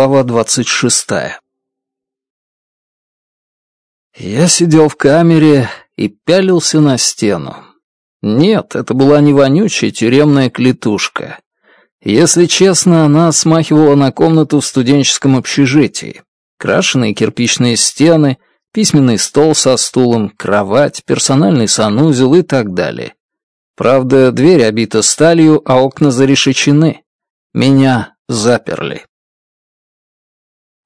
Глава двадцать шестая Я сидел в камере и пялился на стену. Нет, это была не вонючая тюремная клетушка. Если честно, она смахивала на комнату в студенческом общежитии. Крашеные кирпичные стены, письменный стол со стулом, кровать, персональный санузел и так далее. Правда, дверь обита сталью, а окна зарешечены. Меня заперли.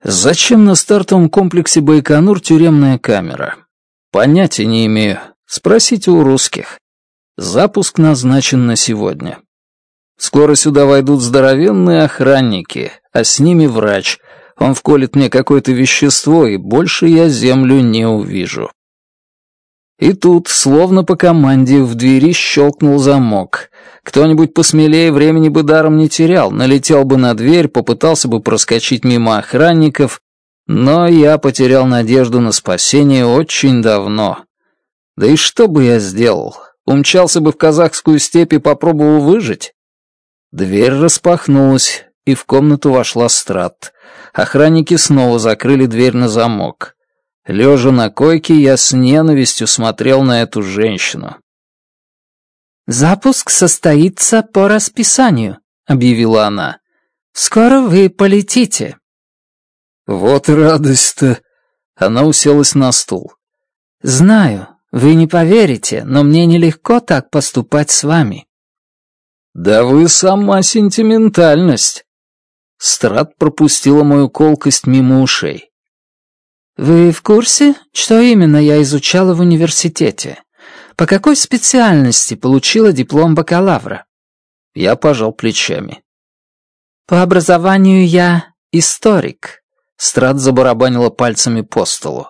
Зачем на стартовом комплексе Байконур тюремная камера? Понятия не имею. Спросите у русских. Запуск назначен на сегодня. Скоро сюда войдут здоровенные охранники, а с ними врач. Он вколет мне какое-то вещество, и больше я землю не увижу. И тут, словно по команде, в двери щелкнул замок, кто-нибудь посмелее времени бы даром не терял, налетел бы на дверь, попытался бы проскочить мимо охранников, но я потерял надежду на спасение очень давно. Да и что бы я сделал? Умчался бы в казахскую степь и попробовал выжить? Дверь распахнулась, и в комнату вошла Страт. Охранники снова закрыли дверь на замок. Лежа на койке, я с ненавистью смотрел на эту женщину. «Запуск состоится по расписанию», — объявила она. «Скоро вы полетите». «Вот радость-то!» Она уселась на стул. «Знаю, вы не поверите, но мне нелегко так поступать с вами». «Да вы сама сентиментальность!» Страт пропустила мою колкость мимо ушей. «Вы в курсе, что именно я изучала в университете?» по какой специальности получила диплом бакалавра?» Я пожал плечами. «По образованию я историк», — Страт забарабанила пальцами по столу.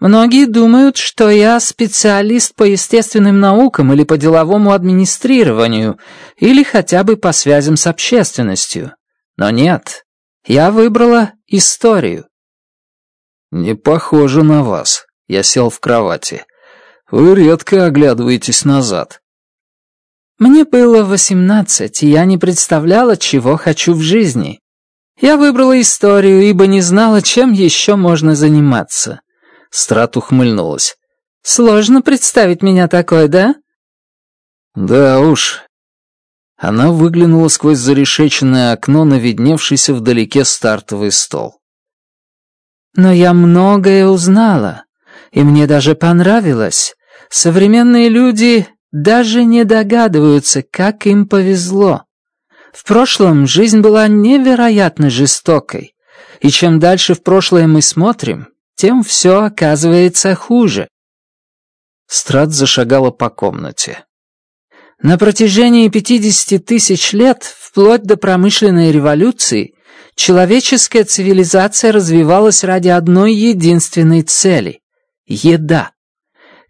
«Многие думают, что я специалист по естественным наукам или по деловому администрированию, или хотя бы по связям с общественностью. Но нет, я выбрала историю». «Не похоже на вас», — я сел в кровати. Вы редко оглядываетесь назад». Мне было восемнадцать, и я не представляла, чего хочу в жизни. Я выбрала историю, ибо не знала, чем еще можно заниматься. Страт ухмыльнулась. «Сложно представить меня такой, да?» «Да уж». Она выглянула сквозь зарешеченное окно на видневшийся вдалеке стартовый стол. «Но я многое узнала, и мне даже понравилось. Современные люди даже не догадываются, как им повезло. В прошлом жизнь была невероятно жестокой, и чем дальше в прошлое мы смотрим, тем все оказывается хуже. Страт зашагала по комнате. На протяжении 50 тысяч лет, вплоть до промышленной революции, человеческая цивилизация развивалась ради одной единственной цели — еда.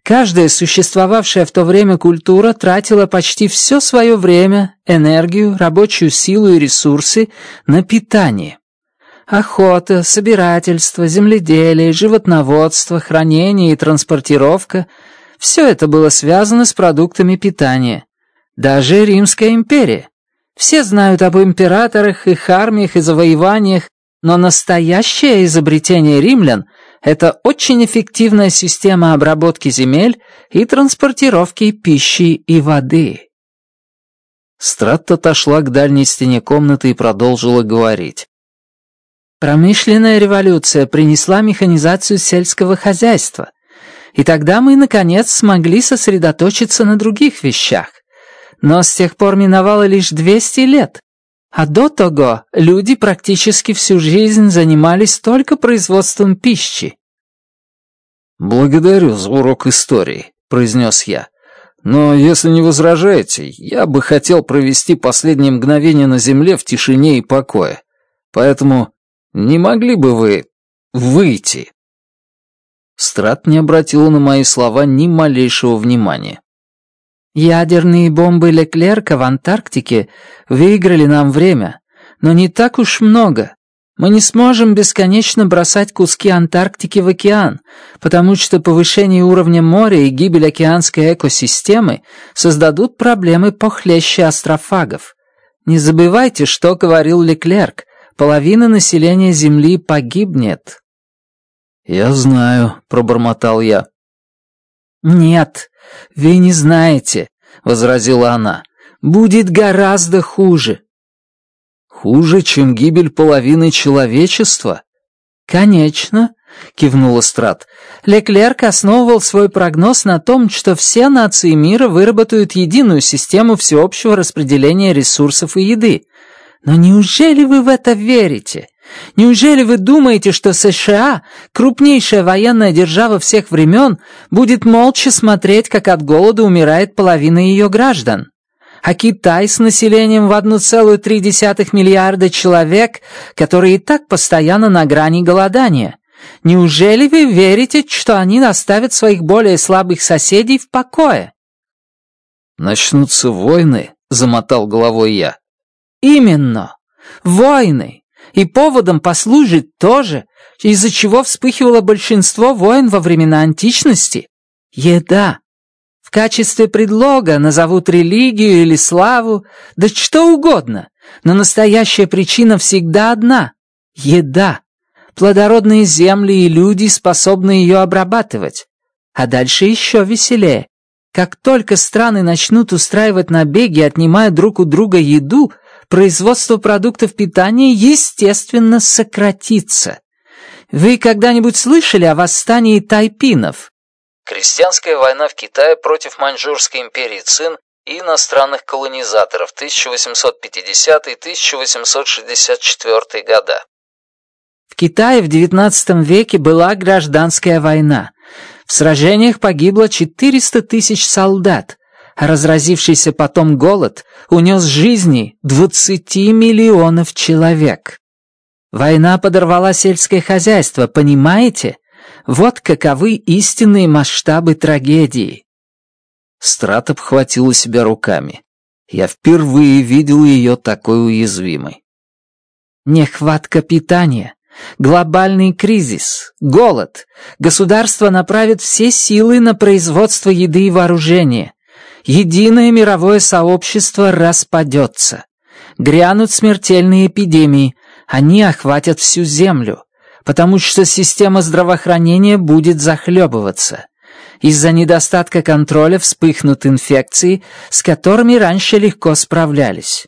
Каждая существовавшая в то время культура тратила почти все свое время, энергию, рабочую силу и ресурсы на питание. Охота, собирательство, земледелие, животноводство, хранение и транспортировка – все это было связано с продуктами питания. Даже Римская империя. Все знают об императорах, их армиях и завоеваниях, но настоящее изобретение римлян – это очень эффективная система обработки земель и транспортировки пищи и воды. Стратта отошла к дальней стене комнаты и продолжила говорить. Промышленная революция принесла механизацию сельского хозяйства. И тогда мы, наконец, смогли сосредоточиться на других вещах. Но с тех пор миновало лишь 200 лет, а до того люди практически всю жизнь занимались только производством пищи. «Благодарю за урок истории», — произнес я. «Но если не возражаете, я бы хотел провести последние мгновения на земле в тишине и покое. Поэтому не могли бы вы выйти?» Страт не обратила на мои слова ни малейшего внимания. Ядерные бомбы Леклерка в Антарктике выиграли нам время, но не так уж много. Мы не сможем бесконечно бросать куски Антарктики в океан, потому что повышение уровня моря и гибель океанской экосистемы создадут проблемы похлеще астрофагов. Не забывайте, что говорил Леклерк, половина населения Земли погибнет. «Я знаю», — пробормотал я. «Нет, вы не знаете», — возразила она. «Будет гораздо хуже». «Хуже, чем гибель половины человечества?» «Конечно», — кивнул Эстрад. «Леклерк основывал свой прогноз на том, что все нации мира выработают единую систему всеобщего распределения ресурсов и еды. Но неужели вы в это верите?» Неужели вы думаете, что США, крупнейшая военная держава всех времен, будет молча смотреть, как от голода умирает половина ее граждан? А Китай с населением в 1,3 миллиарда человек, который и так постоянно на грани голодания. Неужели вы верите, что они оставят своих более слабых соседей в покое? «Начнутся войны», — замотал головой я. «Именно! Войны! и поводом послужит тоже, из-за чего вспыхивало большинство войн во времена античности — еда. В качестве предлога назовут религию или славу, да что угодно, но настоящая причина всегда одна — еда. Плодородные земли и люди способны ее обрабатывать. А дальше еще веселее. Как только страны начнут устраивать набеги, отнимая друг у друга еду — производство продуктов питания естественно сократится. Вы когда-нибудь слышали о восстании тайпинов? Крестьянская война в Китае против Маньчжурской империи Цин и иностранных колонизаторов 1850-1864 года. В Китае в XIX веке была гражданская война. В сражениях погибло 400 тысяч солдат – разразившийся потом голод унес жизни 20 миллионов человек. Война подорвала сельское хозяйство, понимаете? Вот каковы истинные масштабы трагедии. Страт обхватила себя руками. Я впервые видел ее такой уязвимой. Нехватка питания, глобальный кризис, голод. Государство направит все силы на производство еды и вооружения единое мировое сообщество распадется. Грянут смертельные эпидемии, они охватят всю Землю, потому что система здравоохранения будет захлебываться. Из-за недостатка контроля вспыхнут инфекции, с которыми раньше легко справлялись.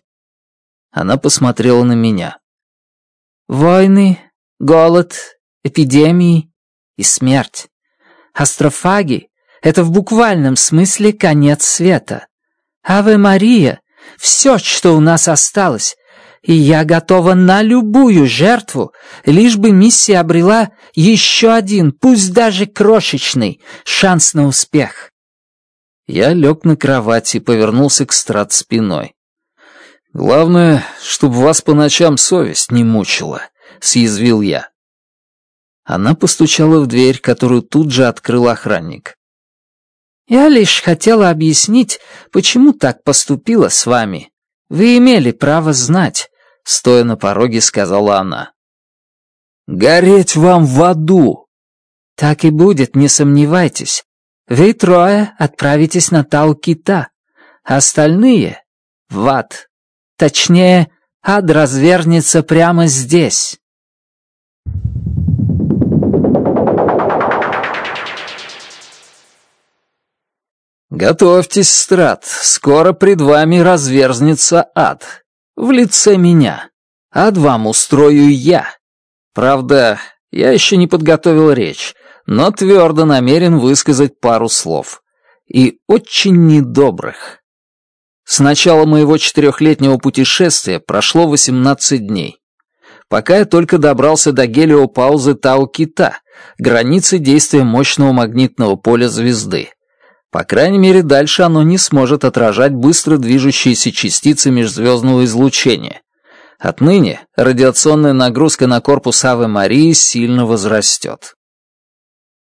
Она посмотрела на меня. Войны, голод, эпидемии и смерть. Астрофаги это в буквальном смысле конец света. Аве Мария, все, что у нас осталось, и я готова на любую жертву, лишь бы миссия обрела еще один, пусть даже крошечный, шанс на успех. Я лег на кровать и повернулся к страт спиной. «Главное, чтобы вас по ночам совесть не мучила», — съязвил я. Она постучала в дверь, которую тут же открыл охранник. Я лишь хотела объяснить, почему так поступила с вами. Вы имели право знать, — стоя на пороге сказала она. «Гореть вам в аду!» «Так и будет, не сомневайтесь. Вы трое отправитесь на Талкита, остальные — в ад. Точнее, ад развернется прямо здесь». «Готовьтесь, Страт, скоро пред вами разверзнется ад. В лице меня. Ад вам устрою я. Правда, я еще не подготовил речь, но твердо намерен высказать пару слов. И очень недобрых». С начала моего четырехлетнего путешествия прошло 18 дней. Пока я только добрался до гелиопаузы Тау-Кита, границы действия мощного магнитного поля звезды, по крайней мере, дальше оно не сможет отражать быстро движущиеся частицы межзвездного излучения. Отныне радиационная нагрузка на корпус Авы Марии сильно возрастет.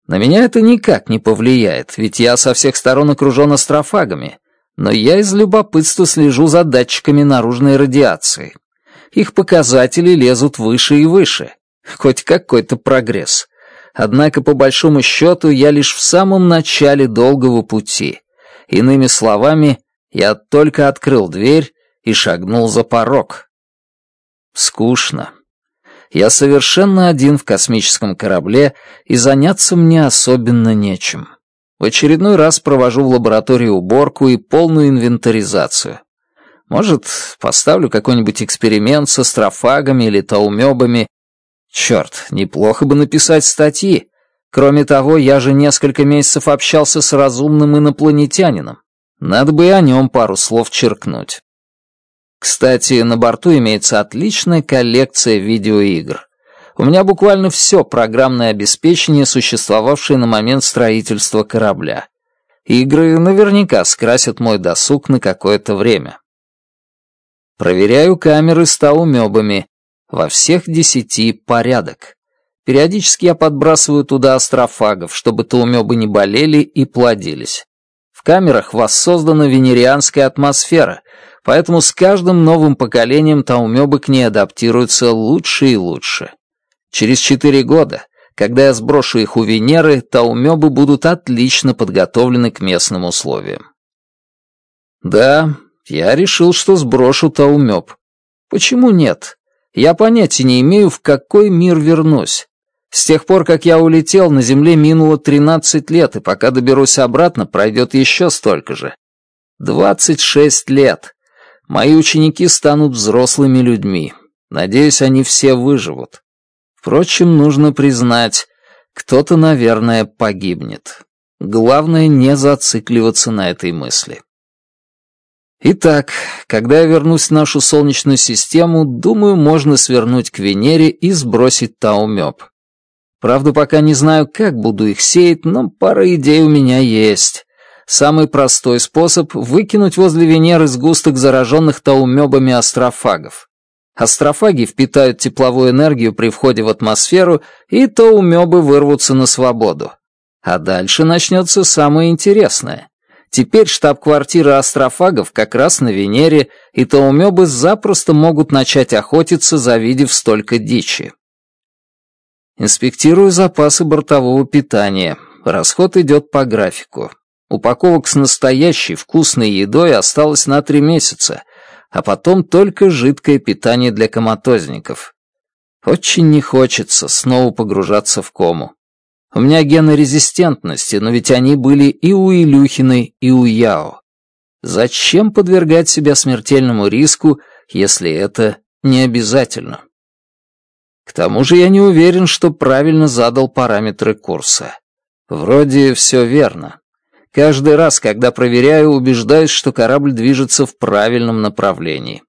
На меня это никак не повлияет, ведь я со всех сторон окружен астрофагами, но я из любопытства слежу за датчиками наружной радиации. Их показатели лезут выше и выше. Хоть какой-то прогресс. Однако, по большому счету, я лишь в самом начале долгого пути. Иными словами, я только открыл дверь и шагнул за порог. Скучно. Я совершенно один в космическом корабле, и заняться мне особенно нечем. В очередной раз провожу в лаборатории уборку и полную инвентаризацию. Может, поставлю какой-нибудь эксперимент со строфагами или таумёбами, Черт, неплохо бы написать статьи. Кроме того, я же несколько месяцев общался с разумным инопланетянином. Надо бы и о нем пару слов черкнуть. Кстати, на борту имеется отличная коллекция видеоигр. У меня буквально все программное обеспечение, существовавшее на момент строительства корабля. Игры наверняка скрасят мой досуг на какое-то время. Проверяю камеры с таумёбами, во всех десяти порядок. Периодически я подбрасываю туда астрофагов, чтобы толмёбы не болели и плодились. В камерах воссоздана венерианская атмосфера, поэтому с каждым новым поколением таумёбы к ней адаптируются лучше и лучше. Через четыре года, когда я сброшу их у Венеры, таумёбы будут отлично подготовлены к местным условиям. Да, я решил, что сброшу таумёб. Почему нет? Я понятия не имею, в какой мир вернусь. С тех пор, как я улетел, на Земле минуло 13 лет, и пока доберусь обратно, пройдет еще столько же. 26 лет. Мои ученики станут взрослыми людьми. Надеюсь, они все выживут. Впрочем, нужно признать, кто-то, наверное, погибнет. Главное не зацикливаться на этой мысли. Итак, когда я вернусь в нашу Солнечную систему, думаю, можно свернуть к Венере и сбросить таумёб. Правда, пока не знаю, как буду их сеять, но пара идей у меня есть. Самый простой способ — выкинуть возле Венеры сгусток зараженных таумёбами астрофагов. Астрофаги впитают тепловую энергию при входе в атмосферу, и таумёбы вырвутся на свободу. А дальше начнется самое интересное. Теперь штаб-квартира астрофагов как раз на Венере, и таумёбы запросто могут начать охотиться, завидев столько дичи. Инспектирую запасы бортового питания. Расход идет по графику. Упаковок с настоящей вкусной едой осталось на три месяца, а потом только жидкое питание для коматозников. Очень не хочется снова погружаться в кому. У меня гены резистентности, но ведь они были и у Илюхиной, и у Яо. Зачем подвергать себя смертельному риску, если это не обязательно? К тому же я не уверен, что правильно задал параметры курса. Вроде все верно. Каждый раз, когда проверяю, убеждаюсь, что корабль движется в правильном направлении.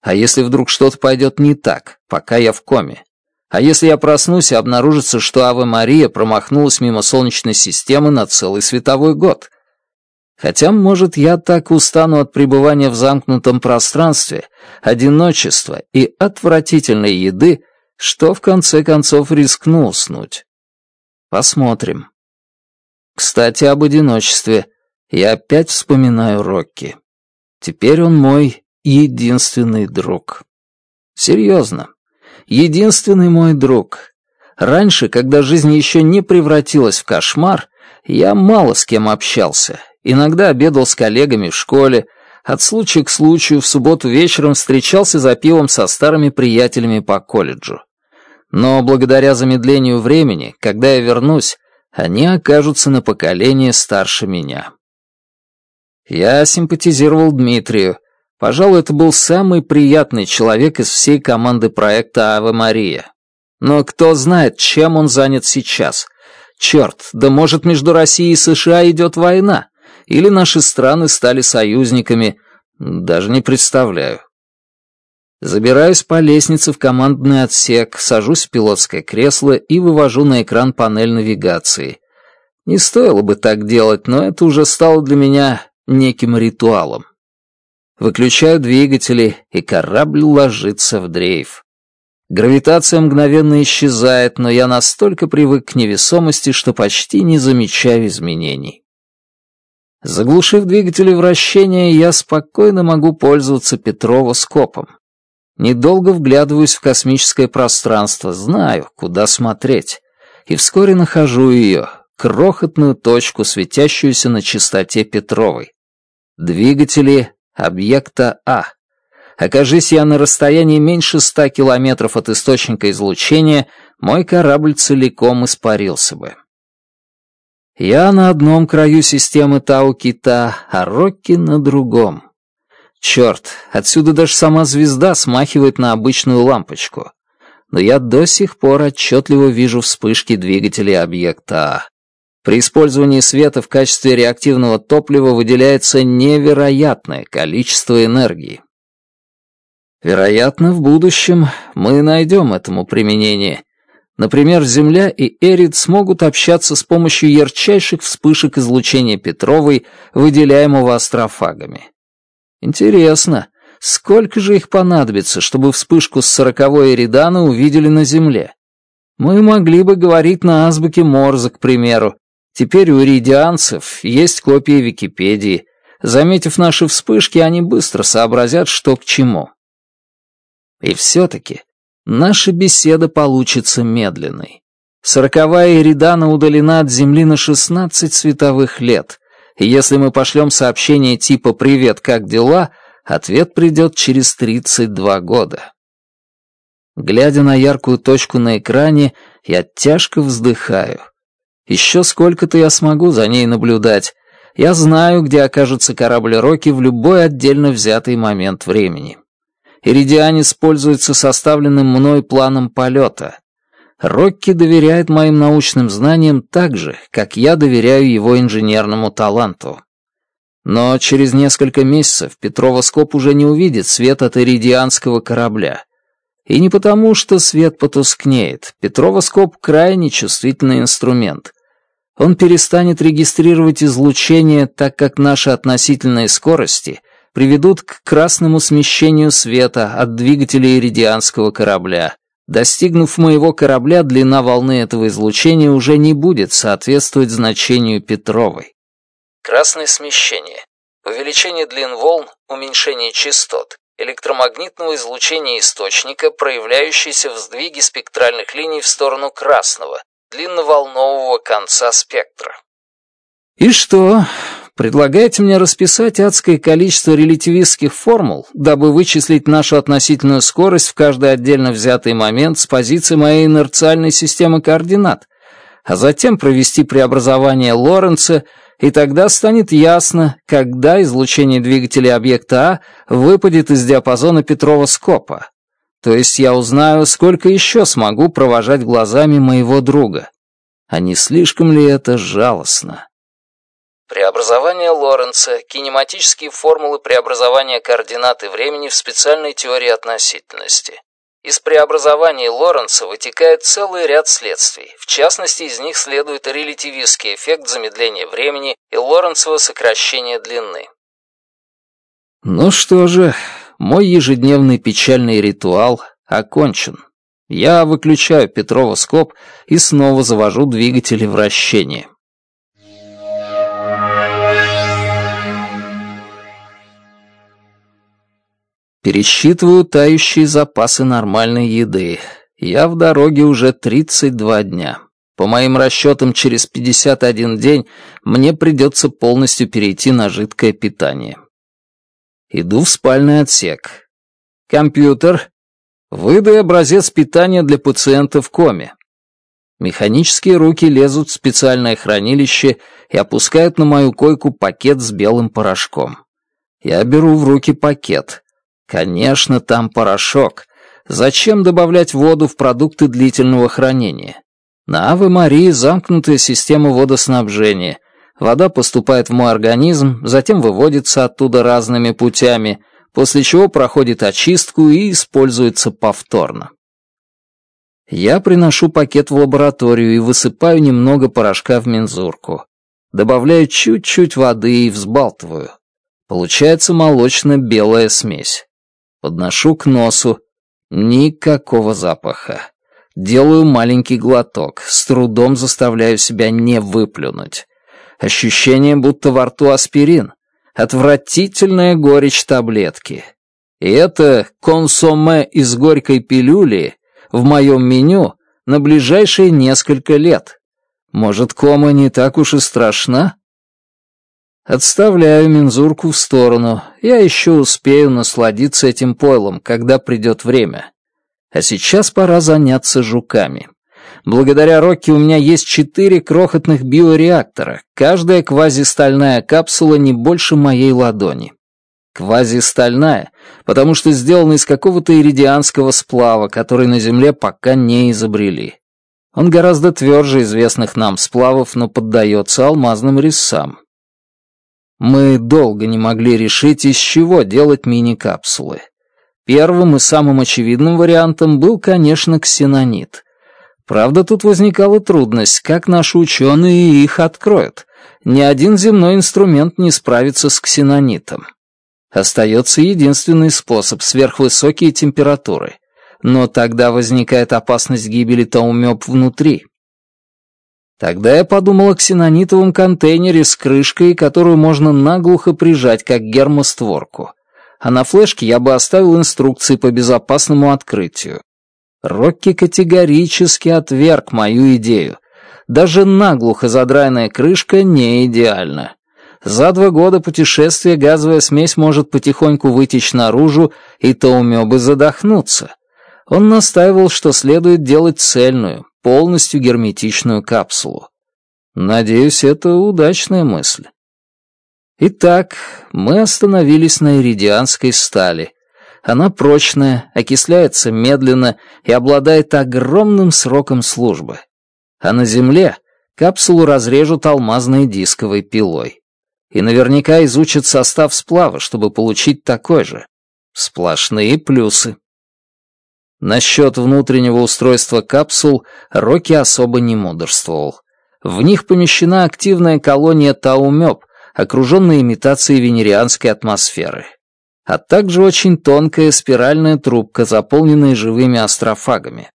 А если вдруг что-то пойдет не так, пока я в коме? А если я проснусь и обнаружится, что Ава Мария промахнулась мимо Солнечной системы на целый световой год? Хотя, может, я так устану от пребывания в замкнутом пространстве, одиночества и отвратительной еды, что в конце концов рискну уснуть. Посмотрим. Кстати, об одиночестве. Я опять вспоминаю Рокки. Теперь он мой единственный друг. Серьезно единственный мой друг. Раньше, когда жизнь еще не превратилась в кошмар, я мало с кем общался. Иногда обедал с коллегами в школе, от случая к случаю в субботу вечером встречался за пивом со старыми приятелями по колледжу. Но благодаря замедлению времени, когда я вернусь, они окажутся на поколение старше меня. Я симпатизировал Дмитрию, Пожалуй, это был самый приятный человек из всей команды проекта «Ава Мария». Но кто знает, чем он занят сейчас. Черт, да может между Россией и США идет война. Или наши страны стали союзниками. Даже не представляю. Забираюсь по лестнице в командный отсек, сажусь в пилотское кресло и вывожу на экран панель навигации. Не стоило бы так делать, но это уже стало для меня неким ритуалом выключаю двигатели, и корабль ложится в дрейф. Гравитация мгновенно исчезает, но я настолько привык к невесомости, что почти не замечаю изменений. Заглушив двигатели вращения, я спокойно могу пользоваться петровоскопом. Недолго вглядываюсь в космическое пространство, знаю, куда смотреть, и вскоре нахожу ее, крохотную точку, светящуюся на частоте Петровой. Двигатели объекта А. Окажись я на расстоянии меньше ста километров от источника излучения, мой корабль целиком испарился бы. Я на одном краю системы Тау-Кита, а Рокки на другом. Черт, отсюда даже сама звезда смахивает на обычную лампочку. Но я до сих пор отчетливо вижу вспышки двигателей объекта А. При использовании света в качестве реактивного топлива выделяется невероятное количество энергии. Вероятно, в будущем мы найдем этому применение. Например, Земля и Эрид смогут общаться с помощью ярчайших вспышек излучения Петровой, выделяемого астрофагами. Интересно, сколько же их понадобится, чтобы вспышку с сороковой Эридана увидели на Земле? Мы могли бы говорить на азбуке Морзе, к примеру, Теперь у ридианцев есть копии Википедии. Заметив наши вспышки, они быстро сообразят, что к чему. И все-таки наша беседа получится медленной. Сороковая Иридана удалена от Земли на 16 световых лет. И если мы пошлем сообщение типа «Привет, как дела?», ответ придет через 32 года. Глядя на яркую точку на экране, я тяжко вздыхаю. Еще сколько-то я смогу за ней наблюдать. Я знаю, где окажется корабль Рокки в любой отдельно взятый момент времени. Иридианис пользуется составленным мной планом полета. Рокки доверяет моим научным знаниям так же, как я доверяю его инженерному таланту. Но через несколько месяцев Петровоскоп уже не увидит свет от иридианского корабля. И не потому, что свет потускнеет. Петровоскоп — крайне чувствительный инструмент. Он перестанет регистрировать излучение, так как наши относительные скорости приведут к красному смещению света от двигателя иридианского корабля. Достигнув моего корабля, длина волны этого излучения уже не будет соответствовать значению Петровой. Красное смещение. Увеличение длин волн, уменьшение частот электромагнитного излучения источника, проявляющейся в сдвиге спектральных линий в сторону красного, длинноволнового конца спектра. И что, предлагаете мне расписать адское количество релятивистских формул, дабы вычислить нашу относительную скорость в каждый отдельно взятый момент с позиции моей инерциальной системы координат, а затем провести преобразование Лоренца и тогда станет ясно, когда излучение двигателя объекта А выпадет из диапазона Петрова скопа. То есть я узнаю, сколько еще смогу провожать глазами моего друга. А не слишком ли это жалостно? Преобразование Лоренца, кинематические формулы преобразования координаты времени в специальной теории относительности. Из преобразований Лоренца вытекает целый ряд следствий. В частности, из них следует релятивистский эффект замедления времени и Лоренцево сокращение длины. Ну что же, мой ежедневный печальный ритуал окончен. Я выключаю Петрова скоб и снова завожу двигатели вращения. Пересчитываю тающие запасы нормальной еды. Я в дороге уже 32 дня. По моим расчетам, через 51 день мне придется полностью перейти на жидкое питание. Иду в спальный отсек. Компьютер. Выдай образец питания для пациента в коме. Механические руки лезут в специальное хранилище и опускают на мою койку пакет с белым порошком. Я беру в руки пакет. Конечно, там порошок. Зачем добавлять воду в продукты длительного хранения? На Аве Марии замкнутая система водоснабжения. Вода поступает в мой организм, затем выводится оттуда разными путями, после чего проходит очистку и используется повторно. Я приношу пакет в лабораторию и высыпаю немного порошка в мензурку. Добавляю чуть-чуть воды и взбалтываю. Получается молочно-белая смесь подношу к носу. Никакого запаха. Делаю маленький глоток, с трудом заставляю себя не выплюнуть. Ощущение, будто во рту аспирин. Отвратительная горечь таблетки. И это консоме из горькой пилюли в моем меню на ближайшие несколько лет. Может, кома не так уж и страшна? Отставляю мензурку в сторону. Я еще успею насладиться этим пойлом, когда придет время. А сейчас пора заняться жуками. Благодаря Рокки у меня есть четыре крохотных биореактора. Каждая квазистальная капсула не больше моей ладони. Квазистальная, потому что сделана из какого-то иридианского сплава, который на Земле пока не изобрели. Он гораздо тверже известных нам сплавов, но поддается алмазным резцам. Мы долго не могли решить, из чего делать мини-капсулы. Первым и самым очевидным вариантом был, конечно, ксенонит. Правда, тут возникала трудность, как наши ученые их откроют. Ни один земной инструмент не справится с ксенонитом. Остается единственный способ — сверхвысокие температуры. Но тогда возникает опасность гибели таумёб внутри. Тогда я подумал о ксенонитовом контейнере с крышкой, которую можно наглухо прижать, как гермостворку. А на флешке я бы оставил инструкции по безопасному открытию. Рокки категорически отверг мою идею. Даже наглухо задраенная крышка не идеальна. За два года путешествия газовая смесь может потихоньку вытечь наружу, и Таумёбы задохнуться. Он настаивал, что следует делать цельную, полностью герметичную капсулу. Надеюсь, это удачная мысль. Итак, мы остановились на иридианской стали. Она прочная, окисляется медленно и обладает огромным сроком службы. А на Земле капсулу разрежут алмазной дисковой пилой. И наверняка изучат состав сплава, чтобы получить такой же. Сплошные плюсы. Насчет внутреннего устройства капсул Рокки особо не мудрствовал. В них помещена активная колония Таумёб, окруженная имитацией венерианской атмосферы, а также очень тонкая спиральная трубка, заполненная живыми астрофагами.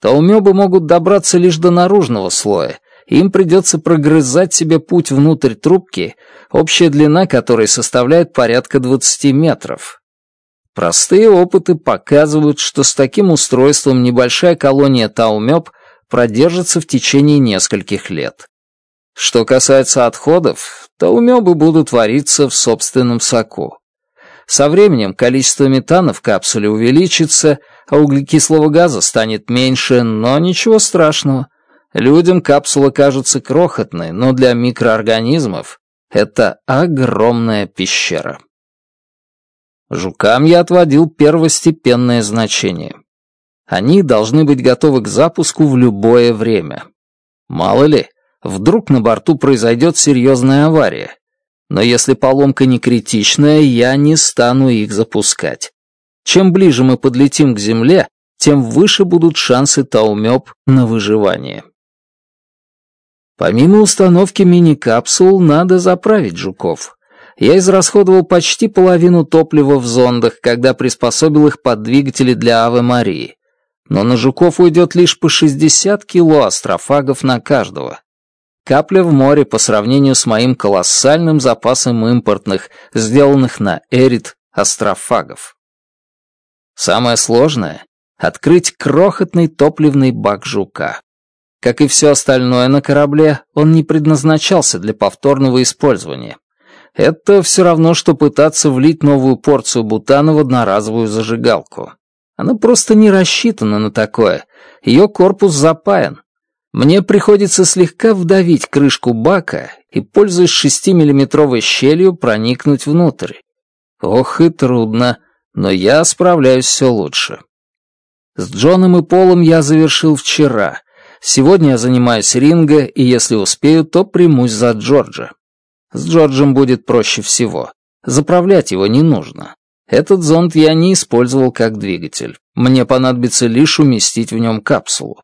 Таумёбы могут добраться лишь до наружного слоя, им придется прогрызать себе путь внутрь трубки, общая длина которой составляет порядка 20 метров. Простые опыты показывают, что с таким устройством небольшая колония таумёб продержится в течение нескольких лет. Что касается отходов, таумёбы будут вариться в собственном соку. Со временем количество метана в капсуле увеличится, а углекислого газа станет меньше, но ничего страшного. Людям капсула кажется крохотной, но для микроорганизмов это огромная пещера. Жукам я отводил первостепенное значение. Они должны быть готовы к запуску в любое время. Мало ли, вдруг на борту произойдет серьезная авария. Но если поломка не критичная, я не стану их запускать. Чем ближе мы подлетим к Земле, тем выше будут шансы Таумёб на выживание. Помимо установки мини-капсул, надо заправить жуков. Я израсходовал почти половину топлива в зондах, когда приспособил их под двигатели для Авы Марии. Но на жуков уйдет лишь по 60 кило астрофагов на каждого. Капля в море по сравнению с моим колоссальным запасом импортных, сделанных на Эрит, астрофагов. Самое сложное — открыть крохотный топливный бак жука. Как и все остальное на корабле, он не предназначался для повторного использования. Это все равно, что пытаться влить новую порцию бутана в одноразовую зажигалку. Она просто не рассчитана на такое. Ее корпус запаян. Мне приходится слегка вдавить крышку бака и, пользуясь шестимиллиметровой щелью, проникнуть внутрь. Ох и трудно, но я справляюсь все лучше. С Джоном и Полом я завершил вчера. Сегодня я занимаюсь ринга, и если успею, то примусь за Джорджа. С Джорджем будет проще всего. Заправлять его не нужно. Этот зонд я не использовал как двигатель. Мне понадобится лишь уместить в нем капсулу.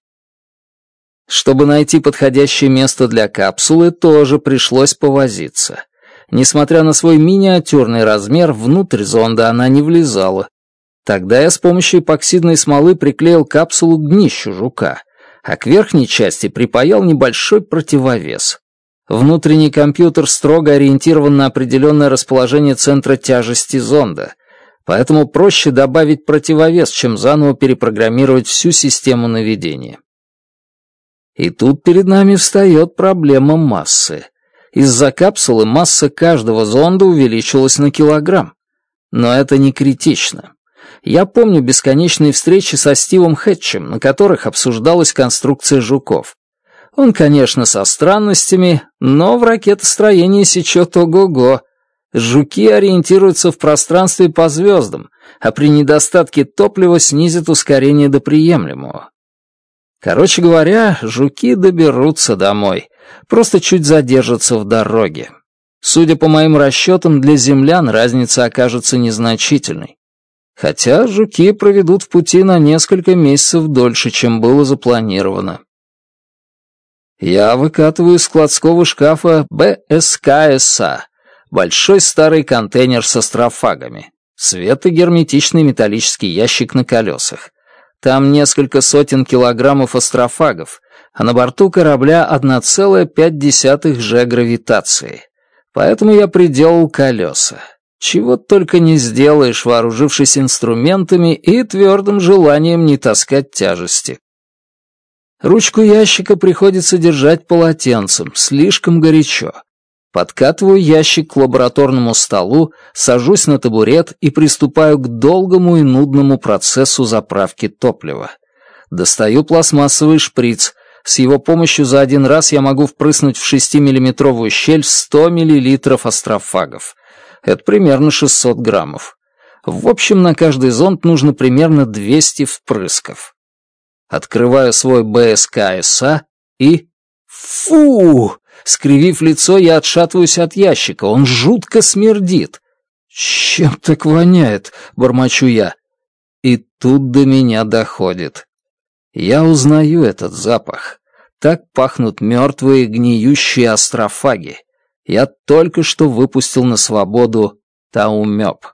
Чтобы найти подходящее место для капсулы, тоже пришлось повозиться. Несмотря на свой миниатюрный размер, внутрь зонда она не влезала. Тогда я с помощью эпоксидной смолы приклеил капсулу к днищу жука, а к верхней части припаял небольшой противовес. Внутренний компьютер строго ориентирован на определенное расположение центра тяжести зонда, поэтому проще добавить противовес, чем заново перепрограммировать всю систему наведения. И тут перед нами встает проблема массы. Из-за капсулы масса каждого зонда увеличилась на килограмм. Но это не критично. Я помню бесконечные встречи со Стивом Хэтчем, на которых обсуждалась конструкция жуков. Он, конечно, со странностями, но в ракетостроении сечет ого-го. Жуки ориентируются в пространстве по звездам, а при недостатке топлива снизит ускорение до приемлемого. Короче говоря, жуки доберутся домой, просто чуть задержатся в дороге. Судя по моим расчетам, для землян разница окажется незначительной. Хотя жуки проведут в пути на несколько месяцев дольше, чем было запланировано. Я выкатываю из складского шкафа БСКСА, а, большой старый контейнер со строфагами, света герметичный металлический ящик на колесах. Там несколько сотен килограммов астрофагов, а на борту корабля 1,5 G гравитации. Поэтому я приделал колеса. Чего только не сделаешь, вооружившись инструментами и твердым желанием не таскать тяжести. Ручку ящика приходится держать полотенцем, слишком горячо. Подкатываю ящик к лабораторному столу, сажусь на табурет и приступаю к долгому и нудному процессу заправки топлива. Достаю пластмассовый шприц. С его помощью за один раз я могу впрыснуть в 6-миллиметровую щель 100 миллилитров астрофагов. Это примерно 600 граммов. В общем, на каждый зонд нужно примерно 200 впрысков открываю свой БСКСА и... Фу! Скривив лицо, я отшатываюсь от ящика. Он жутко смердит. «Чем так воняет?» — бормочу я. И тут до меня доходит. Я узнаю этот запах. Так пахнут мертвые гниющие астрофаги. Я только что выпустил на свободу таумёб.